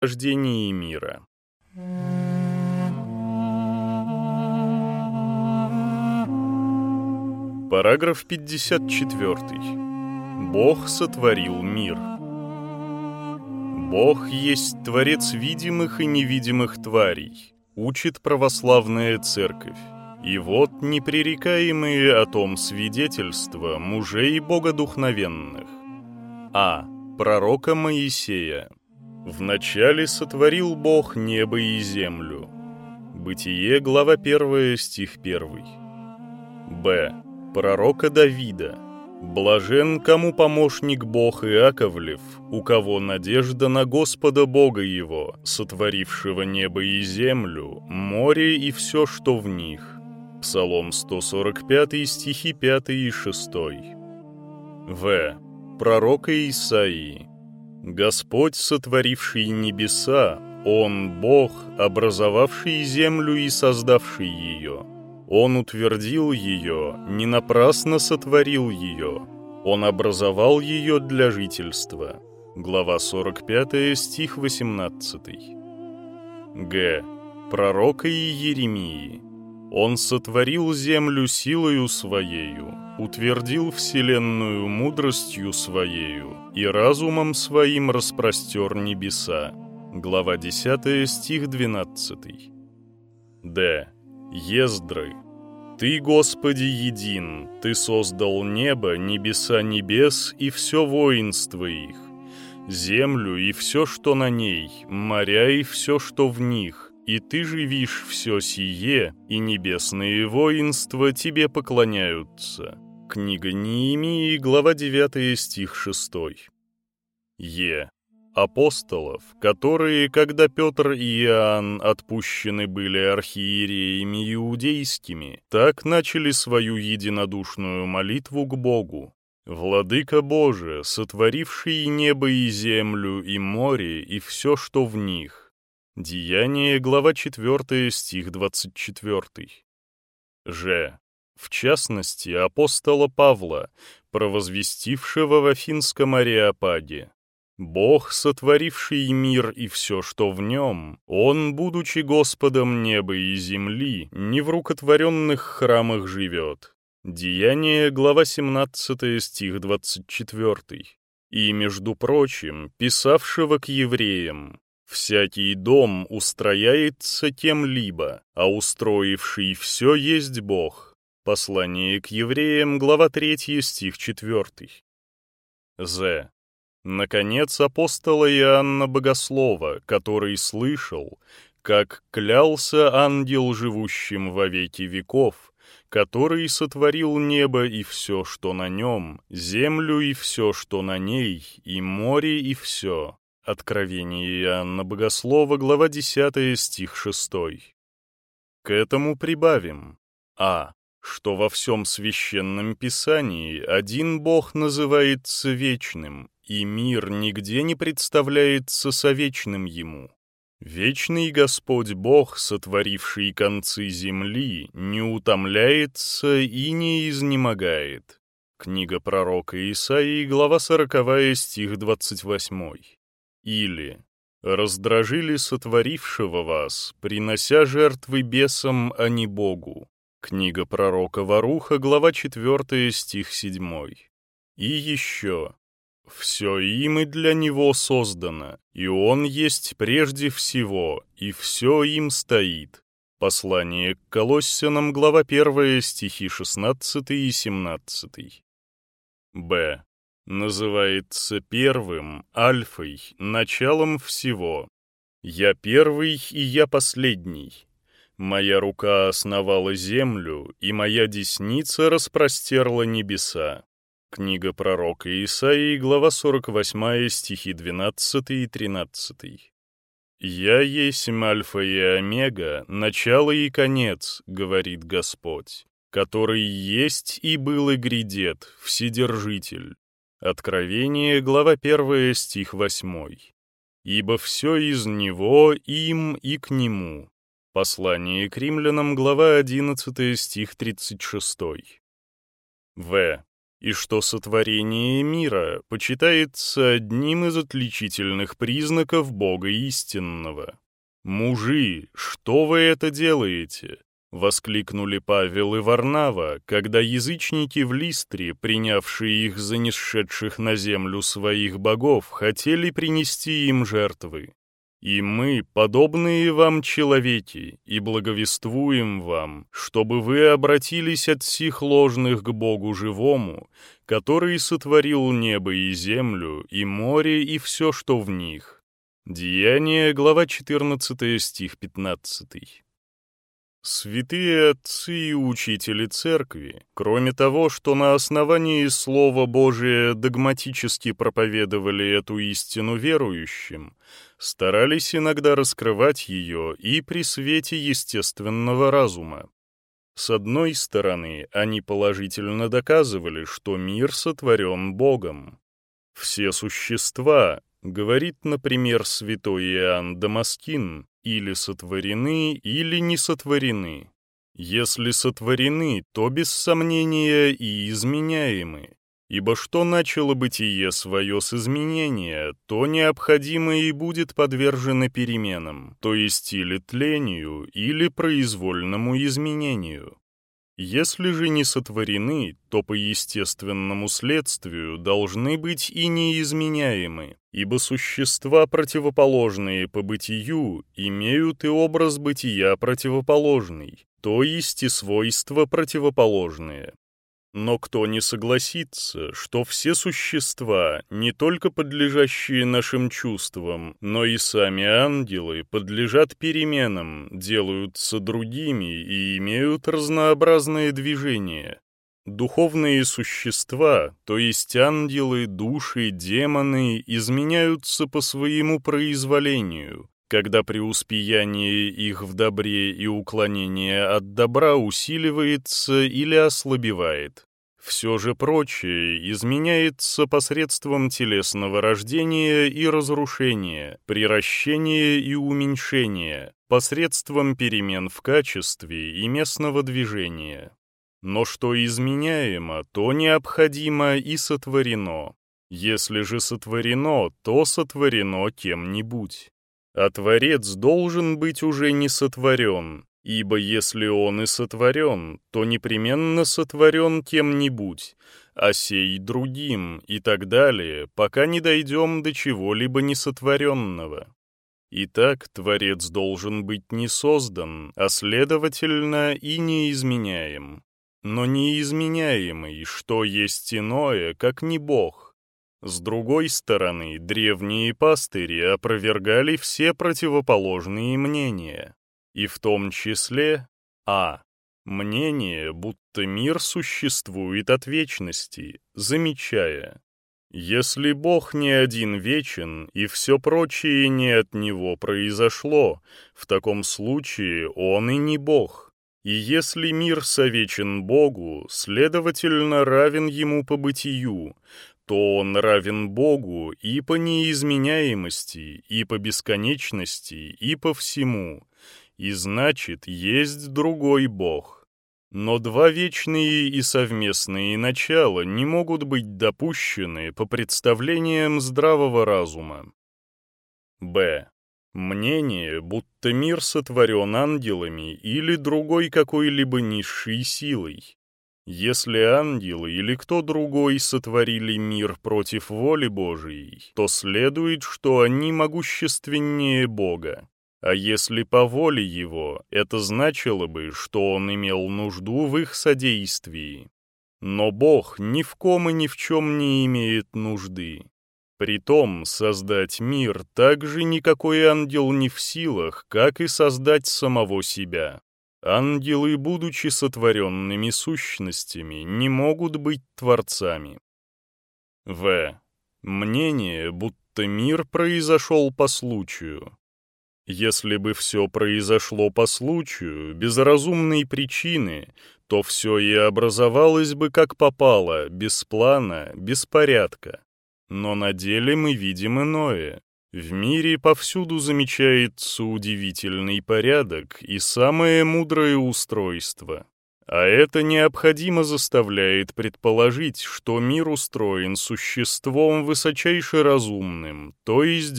рождении мира. Параграф 54. Бог сотворил мир. Бог есть Творец видимых и невидимых тварей, учит православная церковь. И вот непререкаемые о том свидетельства мужей богодухновенных. А. Пророка Моисея. «Вначале сотворил Бог небо и землю». Бытие, глава 1, стих 1. Б. Пророка Давида. Блажен, кому помощник Бог Иаковлев, у кого надежда на Господа Бога его, сотворившего небо и землю, море и все, что в них. Псалом 145, стихи 5 и 6. В. Пророка Исаии. Господь, сотворивший небеса, Он Бог, образовавший землю и создавший ее. Он утвердил ее, не напрасно сотворил ее. Он образовал ее для жительства. Глава 45, стих 18. Г. Пророка Иеремии. Он сотворил землю силою Своею, утвердил вселенную мудростью Своею и разумом Своим распростер небеса. Глава 10, стих 12. Д. Ездры. Ты, Господи, един, Ты создал небо, небеса небес и все воинство их, землю и все, что на ней, моря и все, что в них, и ты живишь все сие, и небесные воинства тебе поклоняются». Книга Неемии, глава 9, стих 6. Е. Апостолов, которые, когда Петр и Иоанн отпущены были архиереями иудейскими, так начали свою единодушную молитву к Богу. «Владыка Боже, сотворивший небо и землю, и море, и все, что в них, Деяние, глава 4, стих 24. Ж. В частности, апостола Павла, провозвестившего в Афинском Ареопаге. Бог, сотворивший мир и все, что в нем, Он, будучи Господом неба и земли, не в рукотворенных храмах живет. Деяние, глава 17, стих 24. И, между прочим, писавшего к евреям, Всякий дом устрояется кем-либо, а устроивший все есть Бог. Послание к евреям, глава 3, стих 4. З. Наконец, апостола Иоанна Богослова, который слышал, как клялся ангел, живущим во веки веков, который сотворил небо и все, что на нем, землю и все, что на ней, и море и все, Откровение Иоанна Богослова, глава 10, стих 6. К этому прибавим а. Что во всем священном писании один Бог называется вечным, и мир нигде не представляется совечным ему. Вечный Господь Бог, сотворивший концы земли, не утомляется и не изнемогает. Книга пророка Исаии, глава 40, стих 28. Или «Раздражили сотворившего вас, принося жертвы бесам, а не Богу». Книга пророка Варуха, глава 4, стих 7. И еще «Все им и для него создано, и он есть прежде всего, и все им стоит». Послание к Колоссянам, глава 1, стихи 16 и 17. Б называется первым, альфой, началом всего. Я первый и я последний. Моя рука основала землю, и моя десница распростерла небеса. Книга пророка Исаии, глава 48, стихи 12 и 13. «Я есть Альфа и Омега, начало и конец», — говорит Господь, «который есть и был и грядет, Вседержитель, Откровение, глава 1, стих 8. «Ибо все из Него, им и к Нему». Послание к римлянам, глава 11, стих 36. В. и что сотворение мира почитается одним из отличительных признаков Бога истинного. «Мужи, что вы это делаете?» — воскликнули Павел и Варнава, когда язычники в Листре, принявшие их за несшедших на землю своих богов, хотели принести им жертвы. И мы, подобные вам человеки, и благовествуем вам, чтобы вы обратились от сих ложных к Богу живому, который сотворил небо и землю, и море, и все, что в них». Деяние, глава 14, стих 15. Святые отцы и учители церкви, кроме того, что на основании Слова Божия догматически проповедовали эту истину верующим, старались иногда раскрывать ее и при свете естественного разума. С одной стороны, они положительно доказывали, что мир сотворен Богом. Все существа, говорит, например, святой Иоанн Дамаскин, или сотворены, или не сотворены. Если сотворены, то без сомнения и изменяемы. Ибо что начало бытие свое с изменения, то необходимо и будет подвержено переменам, то есть или тлению, или произвольному изменению. Если же не сотворены, то по естественному следствию должны быть и неизменяемы, ибо существа, противоположные по бытию, имеют и образ бытия противоположный, то есть и свойства противоположные. Но кто не согласится, что все существа, не только подлежащие нашим чувствам, но и сами ангелы, подлежат переменам, делаются другими и имеют разнообразные движения? Духовные существа, то есть ангелы, души, демоны, изменяются по своему произволению, когда преуспеяние их в добре и уклонение от добра усиливается или ослабевает. Все же прочее изменяется посредством телесного рождения и разрушения, приращения и уменьшения, посредством перемен в качестве и местного движения. Но что изменяемо, то необходимо и сотворено. Если же сотворено, то сотворено кем-нибудь. А Творец должен быть уже не сотворен, ибо если он и сотворен, то непременно сотворен кем-нибудь, а сей другим и так далее, пока не дойдем до чего-либо несотворенного. Итак, Творец должен быть не создан, а следовательно и неизменяем. Но неизменяемый, что есть иное, как не Бог, с другой стороны, древние пастыри опровергали все противоположные мнения, и в том числе а. Мнение, будто мир существует от вечности, замечая, если Бог не один вечен, и все прочее не от Него произошло, в таком случае Он и не Бог. И если мир совечен Богу, следовательно, равен Ему по бытию, то он равен Богу и по неизменяемости, и по бесконечности, и по всему, и значит, есть другой Бог. Но два вечные и совместные начала не могут быть допущены по представлениям здравого разума. Б. Мнение, будто мир сотворен ангелами или другой какой-либо низшей силой, если ангелы или кто другой сотворили мир против воли Божией, то следует, что они могущественнее Бога. А если по воле его, это значило бы, что он имел нужду в их содействии. Но Бог ни в ком и ни в чем не имеет нужды. Притом создать мир также никакой ангел не в силах, как и создать самого себя. Ангелы, будучи сотворенными сущностями, не могут быть творцами. В. Мнение, будто мир произошел по случаю. Если бы все произошло по случаю, без разумной причины, то все и образовалось бы как попало, без плана, без порядка. Но на деле мы видим иное. В мире повсюду замечается удивительный порядок и самое мудрое устройство. А это необходимо заставляет предположить, что мир устроен существом высочайше разумным, то есть